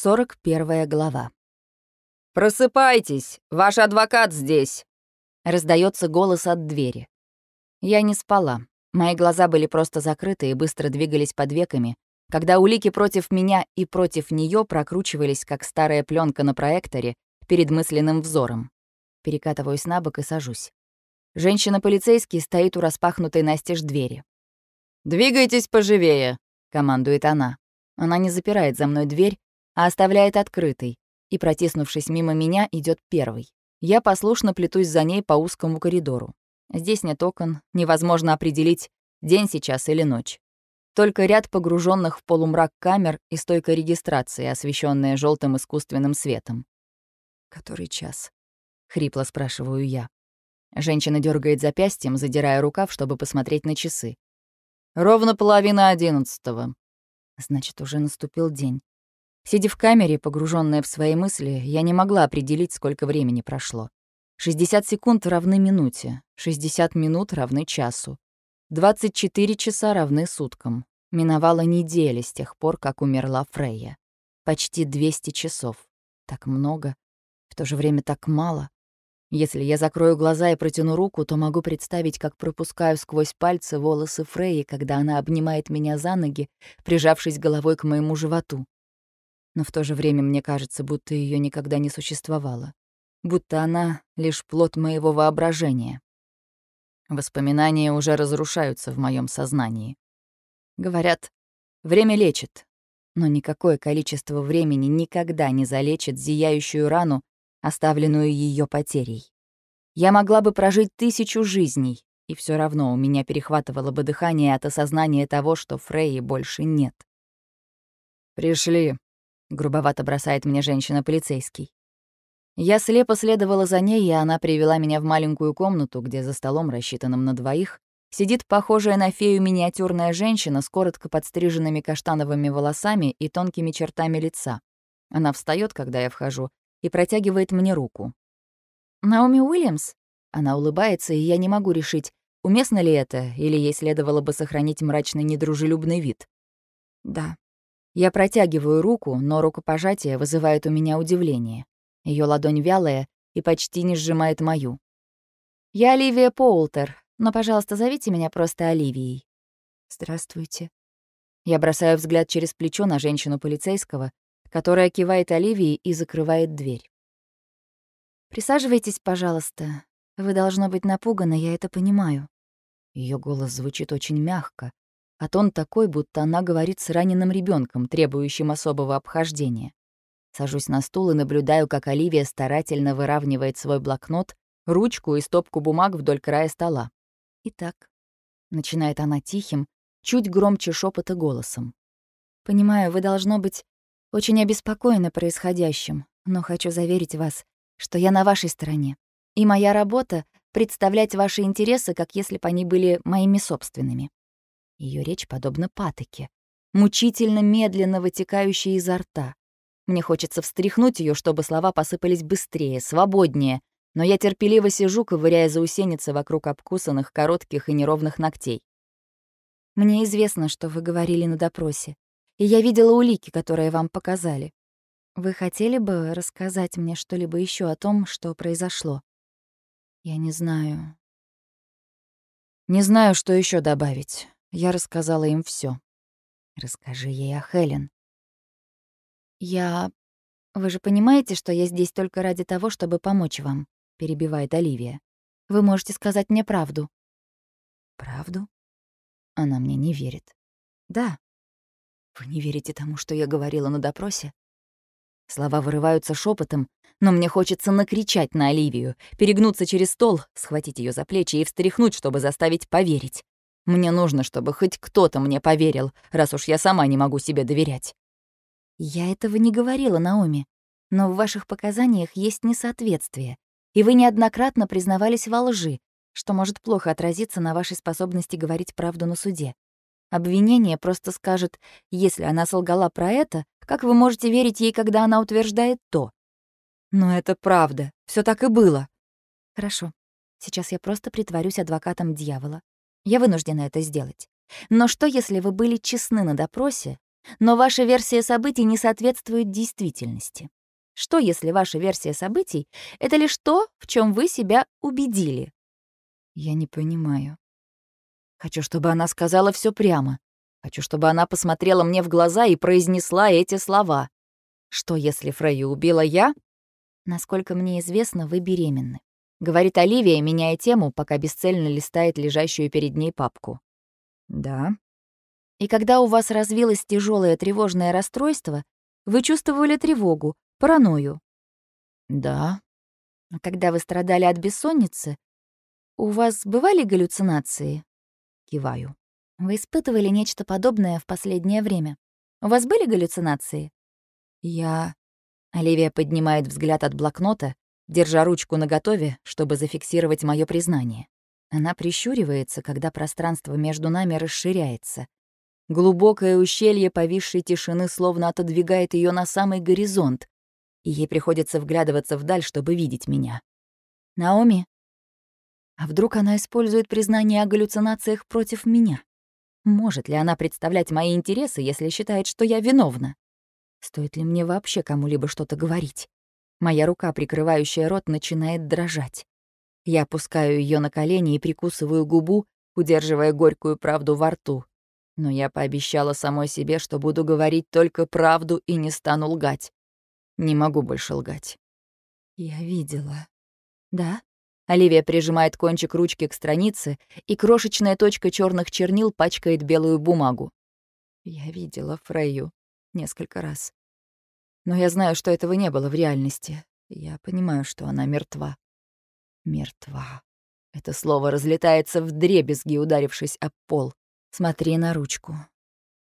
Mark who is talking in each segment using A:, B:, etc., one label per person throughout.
A: 41 глава.
B: «Просыпайтесь! Ваш адвокат здесь!»
A: Раздается голос от двери. Я не спала. Мои глаза были просто закрыты и быстро двигались под веками, когда улики против меня и против нее прокручивались, как старая пленка на проекторе, перед мысленным взором. Перекатываюсь на бок и сажусь. Женщина-полицейский стоит у распахнутой настежь двери.
B: «Двигайтесь поживее!»
A: — командует она. Она не запирает за мной дверь, а оставляет открытой, и, протиснувшись мимо меня, идет первый. Я послушно плетусь за ней по узкому коридору. Здесь нет окон, невозможно определить, день сейчас или ночь. Только ряд погруженных в полумрак камер и стойка регистрации, освещенная желтым искусственным светом. «Который час?» — хрипло спрашиваю я. Женщина дергает запястьем, задирая рукав, чтобы посмотреть на часы.
B: «Ровно половина одиннадцатого».
A: Значит, уже наступил день. Сидя в камере, погруженная в свои мысли, я не могла определить, сколько времени прошло. 60 секунд равны минуте, 60 минут равны часу. 24 часа равны суткам. Миновала неделя с тех пор, как умерла Фрейя. Почти 200 часов. Так много. В то же время так мало. Если я закрою глаза и протяну руку, то могу представить, как пропускаю сквозь пальцы волосы Фрейи, когда она обнимает меня за ноги, прижавшись головой к моему животу но в то же время мне кажется, будто ее никогда не существовало, будто она — лишь плод моего воображения. Воспоминания уже разрушаются в моем сознании. Говорят, время лечит, но никакое количество времени никогда не залечит зияющую рану, оставленную ее потерей. Я могла бы прожить тысячу жизней, и все равно у меня перехватывало бы дыхание от осознания того, что Фрейи больше нет.
B: «Пришли», —
A: грубовато бросает мне женщина-полицейский. Я слепо следовала за ней, и она привела меня в маленькую комнату, где за столом, рассчитанным на двоих, сидит похожая на фею миниатюрная женщина с коротко подстриженными каштановыми волосами и тонкими чертами лица. Она встает, когда я вхожу, и протягивает мне руку. «Наоми Уильямс?» Она улыбается, и я не могу решить, уместно ли это, или ей следовало бы сохранить мрачный недружелюбный вид. «Да», я протягиваю руку, но рукопожатие вызывает у меня удивление. Ее ладонь вялая и почти не сжимает мою. «Я Оливия Поултер, но, пожалуйста, зовите меня просто Оливией». «Здравствуйте». Я бросаю взгляд через плечо на женщину полицейского, которая кивает Оливии и закрывает дверь. «Присаживайтесь, пожалуйста. Вы должно быть напуганы, я это понимаю». Ее голос звучит очень мягко, а тон такой, будто она говорит с раненым ребенком, требующим особого обхождения. Сажусь на стул и наблюдаю, как Оливия старательно выравнивает свой блокнот, ручку и стопку бумаг вдоль края стола. «Итак», — начинает она тихим, чуть громче шепота голосом. «Понимаю, вы, должно быть, очень обеспокоены происходящим, но хочу заверить вас, что я на вашей стороне. И моя работа — представлять ваши интересы, как если бы они были моими собственными. Ее речь подобна патоке, мучительно медленно вытекающей изо рта. Мне хочется встряхнуть ее, чтобы слова посыпались быстрее, свободнее, но я терпеливо сижу, ковыряя заусеницы вокруг обкусанных, коротких и неровных ногтей. Мне известно, что вы говорили на допросе, и я видела улики, которые вам показали. Вы хотели бы рассказать мне что-либо еще о том, что произошло? Я не знаю. Не знаю, что еще добавить. Я рассказала им все. Расскажи ей о Хелен. Я... Вы же понимаете, что я здесь только ради того, чтобы помочь вам, перебивает Оливия. Вы можете сказать мне правду. Правду? Она мне не верит. Да. Вы не верите тому, что я говорила на допросе? Слова вырываются шепотом, но мне хочется накричать на Оливию, перегнуться через стол, схватить ее за плечи и встряхнуть, чтобы заставить поверить. Мне нужно, чтобы хоть кто-то мне поверил, раз уж я сама не могу себе доверять. Я этого не говорила, Наоми. Но в ваших показаниях есть несоответствие, и вы неоднократно признавались во лжи, что может плохо отразиться на вашей способности говорить правду на суде. Обвинение просто скажет, если она солгала про это, как вы можете верить ей, когда она утверждает то? Но это правда, все так и было. Хорошо, сейчас я просто притворюсь адвокатом дьявола, я вынуждена это сделать. Но что, если вы были честны на допросе, но ваша версия событий не соответствует действительности. Что, если ваша версия событий — это лишь то, в чем вы себя убедили? Я не понимаю. Хочу, чтобы она сказала все прямо. Хочу, чтобы она посмотрела мне в глаза и произнесла эти слова. Что, если Фрейю убила я? Насколько мне известно, вы беременны. Говорит Оливия, меняя тему, пока бесцельно листает лежащую перед ней папку. Да. И когда у вас развилось тяжелое тревожное расстройство, вы чувствовали тревогу, Паранойю. Да. А когда вы страдали от бессонницы, у вас бывали галлюцинации? Киваю. Вы испытывали нечто подобное в последнее время? У вас были галлюцинации? Я... Оливия поднимает взгляд от блокнота, держа ручку наготове, чтобы зафиксировать мое признание. Она прищуривается, когда пространство между нами расширяется. Глубокое ущелье повисшей тишины словно отодвигает ее на самый горизонт, и ей приходится вглядываться вдаль, чтобы видеть меня. «Наоми?» А вдруг она использует признание о галлюцинациях против меня? Может ли она представлять мои интересы, если считает, что я виновна? Стоит ли мне вообще кому-либо что-то говорить? Моя рука, прикрывающая рот, начинает дрожать. Я опускаю ее на колени и прикусываю губу, удерживая горькую правду во рту. Но я пообещала самой себе, что буду говорить только правду и не стану лгать. Не могу больше лгать. Я видела. Да? Оливия прижимает кончик ручки к странице, и крошечная точка черных чернил пачкает белую бумагу. Я видела Фрейю несколько раз. Но я знаю, что этого не было в реальности. Я понимаю, что она мертва. Мертва. Это слово разлетается в дребезги, ударившись об пол. Смотри на ручку.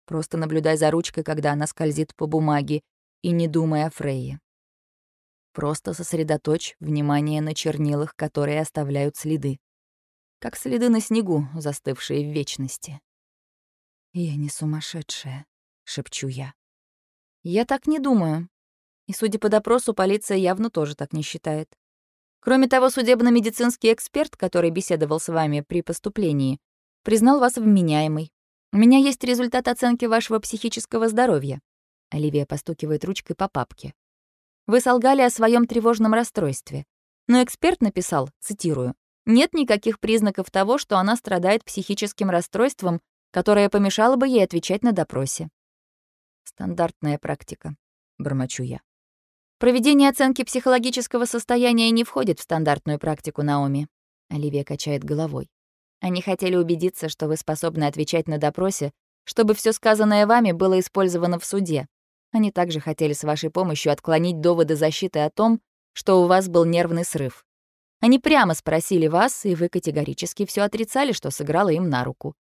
A: Просто наблюдай за ручкой, когда она скользит по бумаге, и не думай о Фрейе. Просто сосредоточь внимание на чернилах, которые оставляют следы. Как следы на снегу, застывшие в вечности. «Я не сумасшедшая», — шепчу я. «Я так не думаю. И, судя по допросу, полиция явно тоже так не считает. Кроме того, судебно-медицинский эксперт, который беседовал с вами при поступлении, признал вас вменяемой. У меня есть результат оценки вашего психического здоровья. Оливия постукивает ручкой по папке. Вы солгали о своем тревожном расстройстве. Но эксперт написал, цитирую, «Нет никаких признаков того, что она страдает психическим расстройством, которое помешало бы ей отвечать на допросе». Стандартная практика, бормочу я. Проведение оценки психологического состояния не входит в стандартную практику Наоми. Оливия качает головой. Они хотели убедиться, что вы способны отвечать на допросе, чтобы все сказанное вами было использовано в суде, они также хотели с вашей помощью отклонить доводы защиты о том, что у вас был нервный срыв. Они прямо спросили вас, и вы категорически все отрицали, что сыграло им на руку.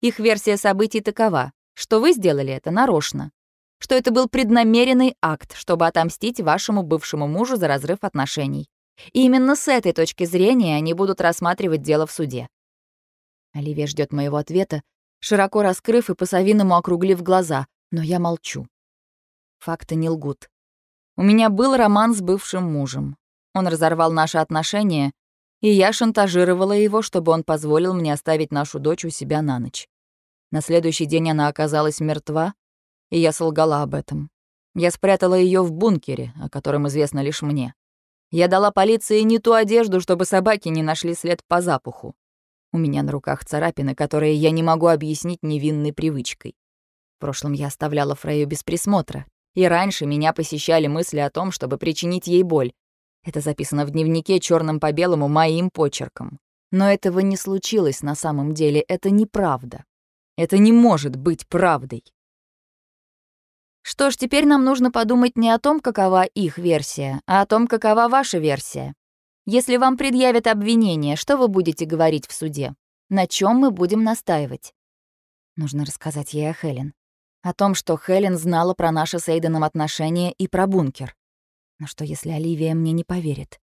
A: Их версия событий такова, что вы сделали это нарочно, что это был преднамеренный акт, чтобы отомстить вашему бывшему мужу за разрыв отношений. И именно с этой точки зрения они будут рассматривать дело в суде. Оливия ждет моего ответа, широко раскрыв и по-совиному округлив глаза, но я молчу. Факты не лгут. У меня был роман с бывшим мужем. Он разорвал наши отношения, и я шантажировала его, чтобы он позволил мне оставить нашу дочь у себя на ночь. На следующий день она оказалась мертва, и я солгала об этом. Я спрятала ее в бункере, о котором известно лишь мне. Я дала полиции не ту одежду, чтобы собаки не нашли след по запаху. У меня на руках царапины, которые я не могу объяснить невинной привычкой. В прошлом я оставляла Фрейю без присмотра, и раньше меня посещали мысли о том, чтобы причинить ей боль. Это записано в дневнике черным по белому моим почерком. Но этого не случилось на самом деле, это неправда. Это не может быть правдой. Что ж, теперь нам нужно подумать не о том, какова их версия, а о том, какова ваша версия. Если вам предъявят обвинение, что вы будете говорить в суде? На чем мы будем настаивать? Нужно рассказать ей о Хелен. О том, что Хелен знала про наши с Эйденом отношения и про бункер. Но что, если Оливия мне не поверит?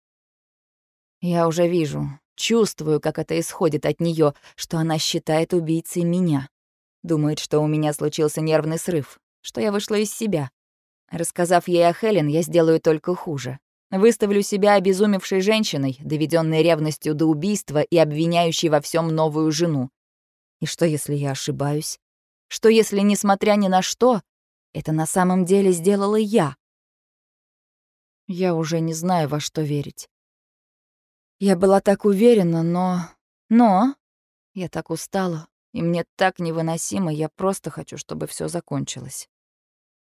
A: Я уже вижу, чувствую, как это исходит от нее, что она считает убийцей меня. Думает, что у меня случился нервный срыв, что я вышла из себя. Рассказав ей о Хелен, я сделаю только хуже. Выставлю себя обезумевшей женщиной, доведенной ревностью до убийства и обвиняющей во всем новую жену. И что, если я ошибаюсь? Что если, несмотря ни на что, Это на самом деле сделала я. Я уже не знаю, во что верить. Я была так уверена, но... Но... Я так устала, и мне так невыносимо, я просто хочу, чтобы все закончилось.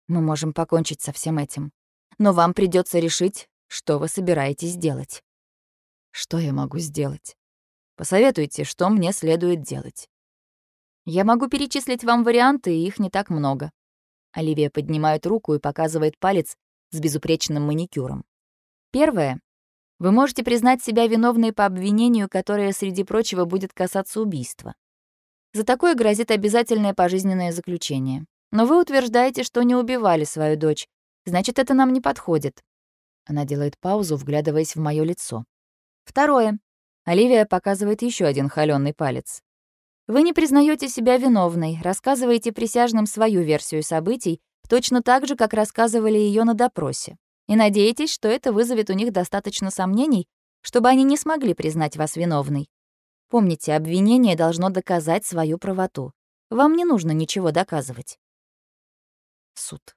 A: Мы можем покончить со всем этим. Но вам придется решить, что вы собираетесь делать. Что я могу сделать? Посоветуйте, что мне следует делать. Я могу перечислить вам варианты, и их не так много. Оливия поднимает руку и показывает палец с безупречным маникюром. Первое. Вы можете признать себя виновной по обвинению, которое, среди прочего, будет касаться убийства. За такое грозит обязательное пожизненное заключение. Но вы утверждаете, что не убивали свою дочь. Значит, это нам не подходит. Она делает паузу, вглядываясь в мое лицо. Второе. Оливия показывает еще один холёный палец. Вы не признаете себя виновной, рассказываете присяжным свою версию событий, точно так же, как рассказывали ее на допросе. И надеетесь, что это вызовет у них достаточно сомнений, чтобы они не смогли признать вас виновной. Помните, обвинение должно доказать свою правоту. Вам не нужно ничего доказывать. Суд.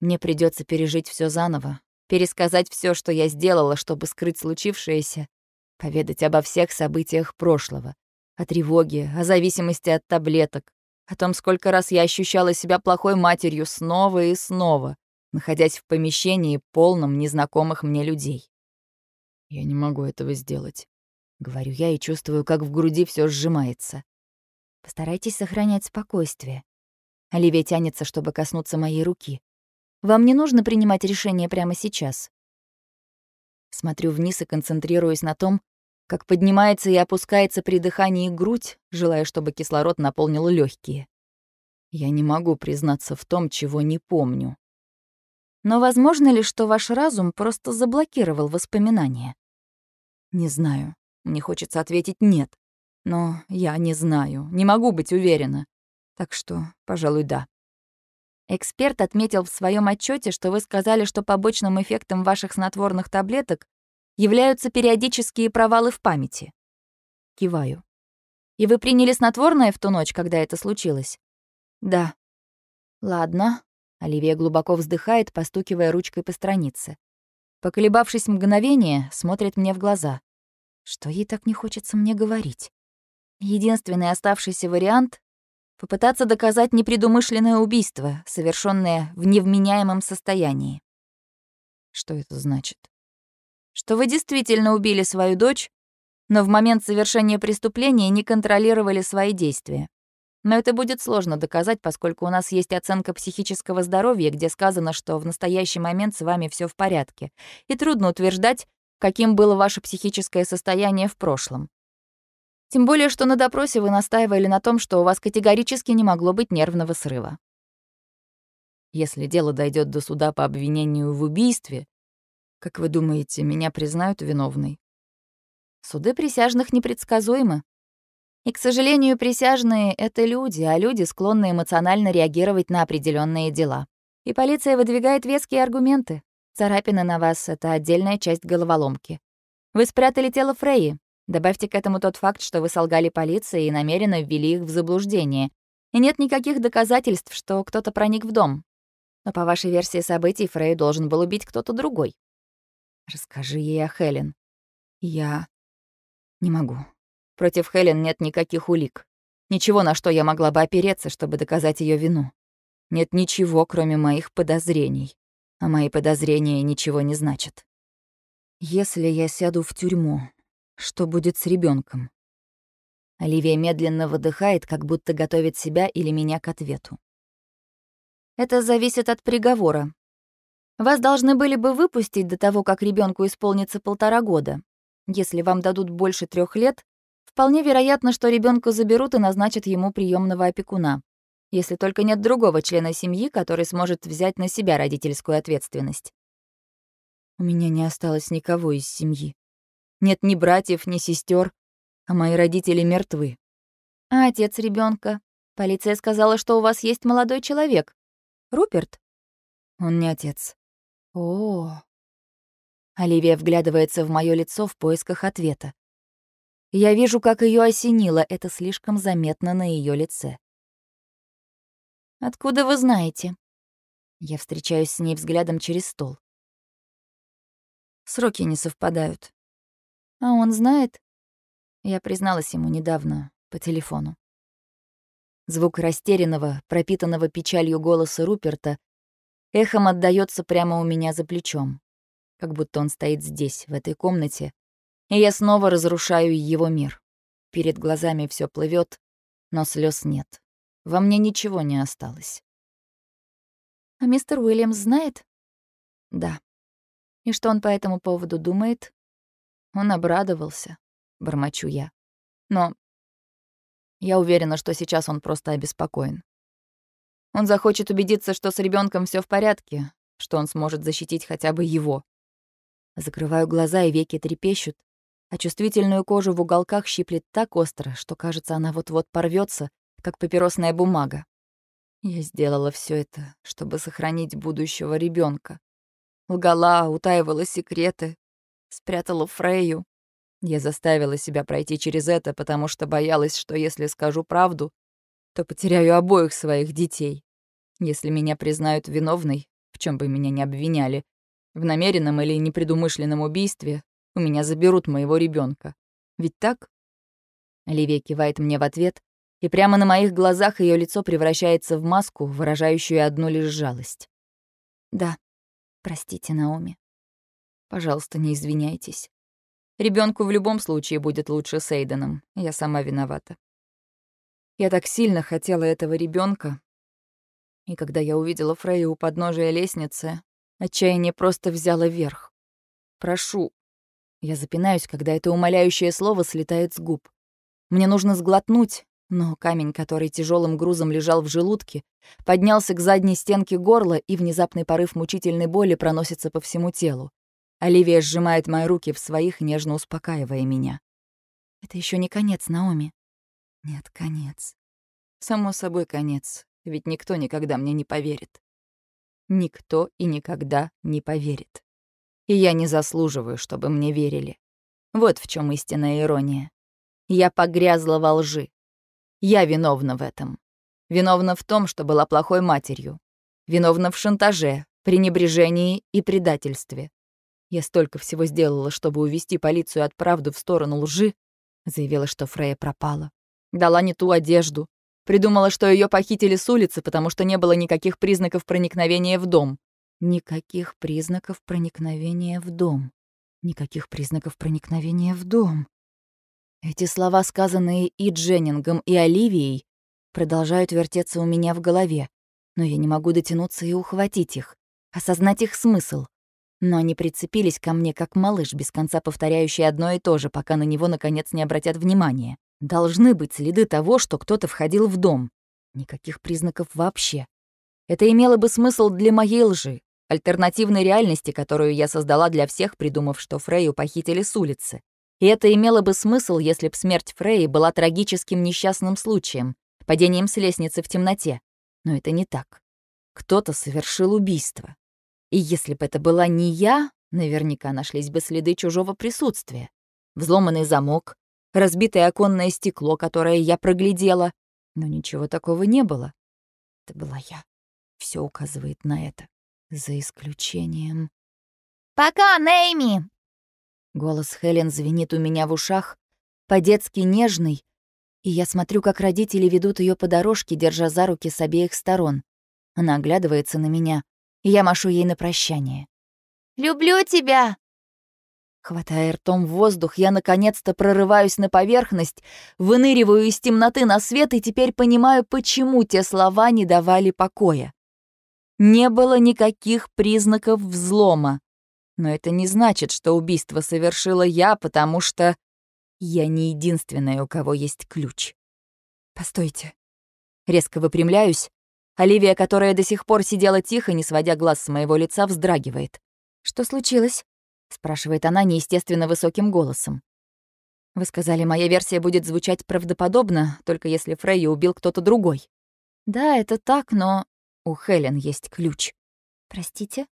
A: Мне придется пережить все заново, пересказать все, что я сделала, чтобы скрыть случившееся, поведать обо всех событиях прошлого, о тревоге, о зависимости от таблеток, о том, сколько раз я ощущала себя плохой матерью снова и снова, находясь в помещении, полном незнакомых мне людей. Я не могу этого сделать. Говорю я и чувствую, как в груди все сжимается. Постарайтесь сохранять спокойствие. Оливия тянется, чтобы коснуться моей руки. Вам не нужно принимать решение прямо сейчас. Смотрю вниз и концентрируюсь на том, как поднимается и опускается при дыхании грудь, желая, чтобы кислород наполнил легкие. Я не могу признаться в том, чего не помню. Но возможно ли, что ваш разум просто заблокировал воспоминания? Не знаю. Мне хочется ответить «нет». Но я не знаю, не могу быть уверена. Так что, пожалуй, да. Эксперт отметил в своем отчете, что вы сказали, что побочным эффектом ваших снотворных таблеток являются периодические провалы в памяти. Киваю. И вы приняли снотворное в ту ночь, когда это случилось? Да. Ладно. Оливия глубоко вздыхает, постукивая ручкой по странице. Поколебавшись мгновение, смотрит мне в глаза. Что ей так не хочется мне говорить? Единственный оставшийся вариант — попытаться доказать непредумышленное убийство, совершенное в невменяемом состоянии. Что это значит? Что вы действительно убили свою дочь, но в момент совершения преступления не контролировали свои действия. Но это будет сложно доказать, поскольку у нас есть оценка психического здоровья, где сказано, что в настоящий момент с вами все в порядке. И трудно утверждать, каким было ваше психическое состояние в прошлом. Тем более, что на допросе вы настаивали на том, что у вас категорически не могло быть нервного срыва. Если дело дойдет до суда по обвинению в убийстве, как вы думаете, меня признают виновной? Суды присяжных непредсказуемы. И, к сожалению, присяжные — это люди, а люди склонны эмоционально реагировать на определенные дела. И полиция выдвигает веские аргументы. Царапины на вас — это отдельная часть головоломки. Вы спрятали тело Фрейи. Добавьте к этому тот факт, что вы солгали полиции и намеренно ввели их в заблуждение. И нет никаких доказательств, что кто-то проник в дом. Но по вашей версии событий Фрей должен был убить кто-то другой. Расскажи ей о Хелен. Я... Не могу. Против Хелен нет никаких улик. Ничего, на что я могла бы опереться, чтобы доказать ее вину. Нет ничего, кроме моих подозрений а мои подозрения ничего не значат. Если я сяду в тюрьму, что будет с ребенком? Оливия медленно выдыхает, как будто готовит себя или меня к ответу. Это зависит от приговора. Вас должны были бы выпустить до того, как ребенку исполнится полтора года. Если вам дадут больше трех лет, вполне вероятно, что ребенка заберут и назначат ему приемного опекуна если только нет другого члена семьи, который сможет взять на себя родительскую ответственность. У меня не осталось никого из семьи. Нет ни братьев, ни сестер, а мои родители мертвы. А отец ребенка? Полиция сказала, что у вас есть молодой человек. Руперт? Он не отец. О. -о, -о. Оливия вглядывается в мое лицо в поисках ответа. Я вижу, как ее осенило, это слишком заметно на ее лице. Откуда вы знаете? Я встречаюсь с ней взглядом через стол. Сроки не совпадают. А он знает? Я призналась ему недавно по телефону. Звук растерянного, пропитанного печалью голоса Руперта эхом отдаётся прямо у меня за плечом, как будто он стоит здесь, в этой комнате, и я снова разрушаю его мир. Перед глазами всё плывёт, но слёз нет. Во мне ничего не осталось. «А мистер Уильямс знает?» «Да». «И что он по этому поводу думает?» «Он обрадовался», — бормочу я. «Но я уверена, что сейчас он просто обеспокоен. Он захочет убедиться, что с ребенком все в порядке, что он сможет защитить хотя бы его. Закрываю глаза, и веки трепещут, а чувствительную кожу в уголках щиплет так остро, что, кажется, она вот-вот порвется, как папиросная бумага. Я сделала все это, чтобы сохранить будущего ребенка. Лгала, утаивала секреты, спрятала Фрейю, я заставила себя пройти через это, потому что боялась, что если скажу правду, то потеряю обоих своих детей. Если меня признают виновной, в чем бы меня ни обвиняли, в намеренном или непредумышленном убийстве, у меня заберут моего ребенка. Ведь так? Оливия кивает мне в ответ, и прямо на моих глазах ее лицо превращается в маску, выражающую одну лишь жалость. Да, простите, Наоми. Пожалуйста, не извиняйтесь. Ребенку в любом случае будет лучше с Эйденом. Я сама виновата. Я так сильно хотела этого ребенка, И когда я увидела Фрейю у подножия лестницы, отчаяние просто взяло верх. «Прошу». Я запинаюсь, когда это умоляющее слово слетает с губ. Мне нужно сглотнуть, но камень, который тяжелым грузом лежал в желудке, поднялся к задней стенке горла, и внезапный порыв мучительной боли проносится по всему телу. Оливия сжимает мои руки в своих, нежно успокаивая меня. Это еще не конец, Наоми. Нет, конец. Само собой, конец, ведь никто никогда мне не поверит. Никто и никогда не поверит. И я не заслуживаю, чтобы мне верили. Вот в чем истинная ирония. Я погрязла во лжи. Я виновна в этом. Виновна в том, что была плохой матерью. Виновна в шантаже, пренебрежении и предательстве. Я столько всего сделала, чтобы увести полицию от правды в сторону лжи. Заявила, что Фрея пропала. Дала не ту одежду. Придумала, что ее похитили с улицы, потому что не было никаких признаков проникновения в дом. Никаких признаков проникновения в дом. Никаких признаков проникновения в дом. Эти слова, сказанные и Дженнингом, и Оливией, продолжают вертеться у меня в голове, но я не могу дотянуться и ухватить их, осознать их смысл. Но они прицепились ко мне, как малыш, без конца повторяющий одно и то же, пока на него, наконец, не обратят внимания. Должны быть следы того, что кто-то входил в дом. Никаких признаков вообще. Это имело бы смысл для моей лжи, альтернативной реальности, которую я создала для всех, придумав, что Фрейю похитили с улицы. И это имело бы смысл, если б смерть Фрейи была трагическим несчастным случаем, падением с лестницы в темноте. Но это не так. Кто-то совершил убийство. И если бы это была не я, наверняка нашлись бы следы чужого присутствия. Взломанный замок, разбитое оконное стекло, которое я проглядела. Но ничего такого не было. Это была я. Все указывает на это. За исключением...
C: «Пока, Нейми!»
A: Голос Хелен звенит у меня в ушах, по-детски нежный, и я смотрю, как родители ведут ее по дорожке, держа за руки с обеих сторон. Она оглядывается на меня, я машу ей на прощание.
C: «Люблю тебя!»
A: Хватая ртом воздух, я наконец-то прорываюсь на поверхность, выныриваю из темноты на свет и теперь понимаю, почему те слова не давали покоя. Не было никаких признаков взлома. Но это не значит, что убийство совершила я, потому что я не единственная, у кого есть ключ. Постойте. Резко выпрямляюсь, Оливия, которая до сих пор сидела тихо, не сводя глаз с моего лица, вздрагивает. «Что случилось?» — спрашивает она неестественно высоким голосом. «Вы сказали, моя версия будет звучать правдоподобно, только если Фрейя убил кто-то другой». «Да, это так, но...» «У Хелен есть ключ». «Простите?»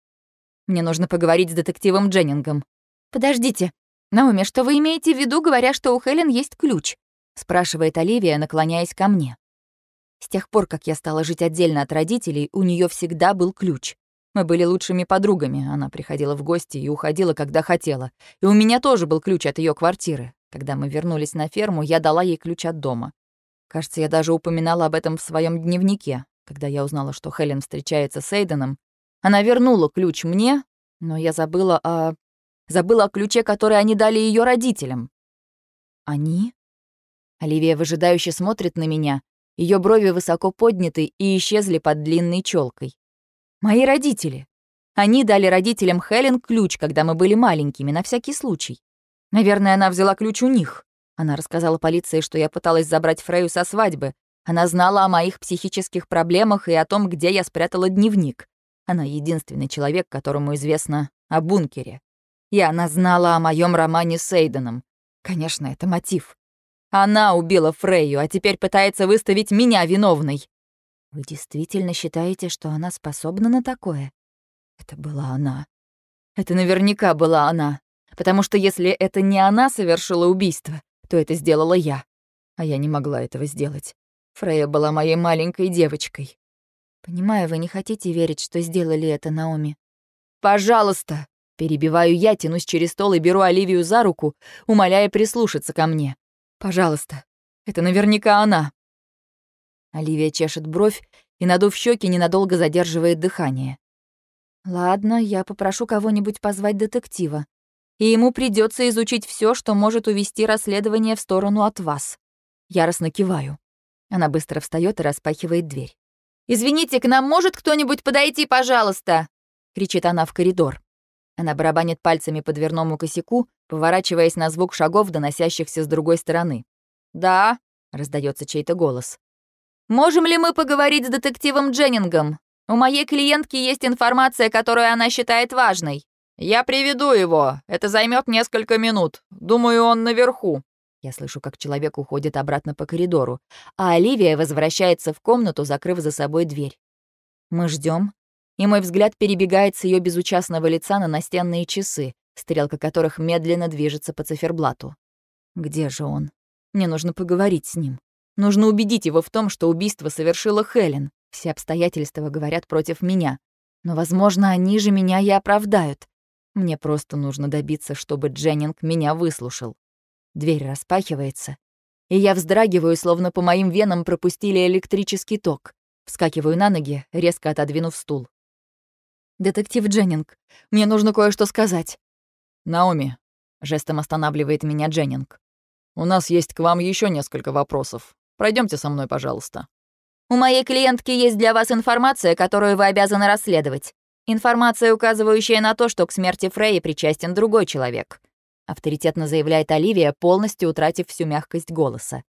A: «Мне нужно поговорить с детективом Дженнингом». «Подождите. Наоми, что вы имеете в виду, говоря, что у Хелен есть ключ?» — спрашивает Оливия, наклоняясь ко мне. С тех пор, как я стала жить отдельно от родителей, у нее всегда был ключ. Мы были лучшими подругами, она приходила в гости и уходила, когда хотела. И у меня тоже был ключ от ее квартиры. Когда мы вернулись на ферму, я дала ей ключ от дома. Кажется, я даже упоминала об этом в своем дневнике. Когда я узнала, что Хелен встречается с Эйденом, она вернула ключ мне, но я забыла о... Забыла о ключе, который они дали ее родителям. Они? Оливия выжидающе смотрит на меня. Ее брови высоко подняты и исчезли под длинной челкой. Мои родители. Они дали родителям Хелен ключ, когда мы были маленькими, на всякий случай. Наверное, она взяла ключ у них. Она рассказала полиции, что я пыталась забрать Фрею со свадьбы. Она знала о моих психических проблемах и о том, где я спрятала дневник. Она единственный человек, которому известно о бункере. И она знала о моем романе с Эйденом. Конечно, это мотив. Она убила Фрейю, а теперь пытается выставить меня виновной. Вы действительно считаете, что она способна на такое? Это была она. Это наверняка была она. Потому что если это не она совершила убийство, то это сделала я. А я не могла этого сделать. Фрейя была моей маленькой девочкой. Понимаю, вы не хотите верить, что сделали это, Наоми. Пожалуйста, перебиваю я, тянусь через стол и беру Оливию за руку, умоляя прислушаться ко мне. Пожалуйста, это наверняка она. Оливия чешет бровь и, надув щеки, ненадолго задерживает дыхание. Ладно, я попрошу кого-нибудь позвать детектива. И ему придется изучить все, что может увести расследование в сторону от вас. Яростно киваю. Она быстро встает и распахивает дверь. «Извините, к нам может кто-нибудь подойти, пожалуйста?» — кричит она в коридор. Она барабанит пальцами по дверному косяку, поворачиваясь на звук шагов, доносящихся с другой стороны. «Да», — раздается чей-то голос. «Можем ли мы поговорить с детективом Дженнингом? У моей клиентки есть информация, которую она считает важной». «Я приведу его. Это займет несколько минут. Думаю, он наверху». Я слышу, как человек уходит обратно по коридору, а Оливия возвращается в комнату, закрыв за собой дверь. Мы ждем, и мой взгляд перебегает с ее безучастного лица на настенные часы, стрелка которых медленно движется по циферблату. Где же он? Мне нужно поговорить с ним. Нужно убедить его в том, что убийство совершила Хелен. Все обстоятельства говорят против меня. Но, возможно, они же меня и оправдают. Мне просто нужно добиться, чтобы Дженнинг меня выслушал. Дверь распахивается, и я вздрагиваю, словно по моим венам пропустили электрический ток. Вскакиваю на ноги, резко отодвинув стул. «Детектив Дженнинг, мне нужно кое-что сказать».
B: «Наоми», — жестом останавливает меня Дженнинг. «У нас есть к вам еще несколько вопросов. Пройдемте со мной, пожалуйста».
C: «У моей клиентки есть для вас информация, которую вы обязаны расследовать. Информация, указывающая на то, что к смерти Фрей причастен другой человек», авторитетно заявляет Оливия, полностью утратив всю мягкость голоса.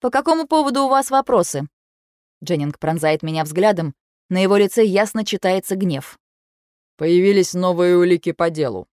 C: «По какому поводу у вас вопросы?» Дженнинг пронзает меня взглядом, на его лице ясно читается гнев.
B: «Появились новые улики по делу.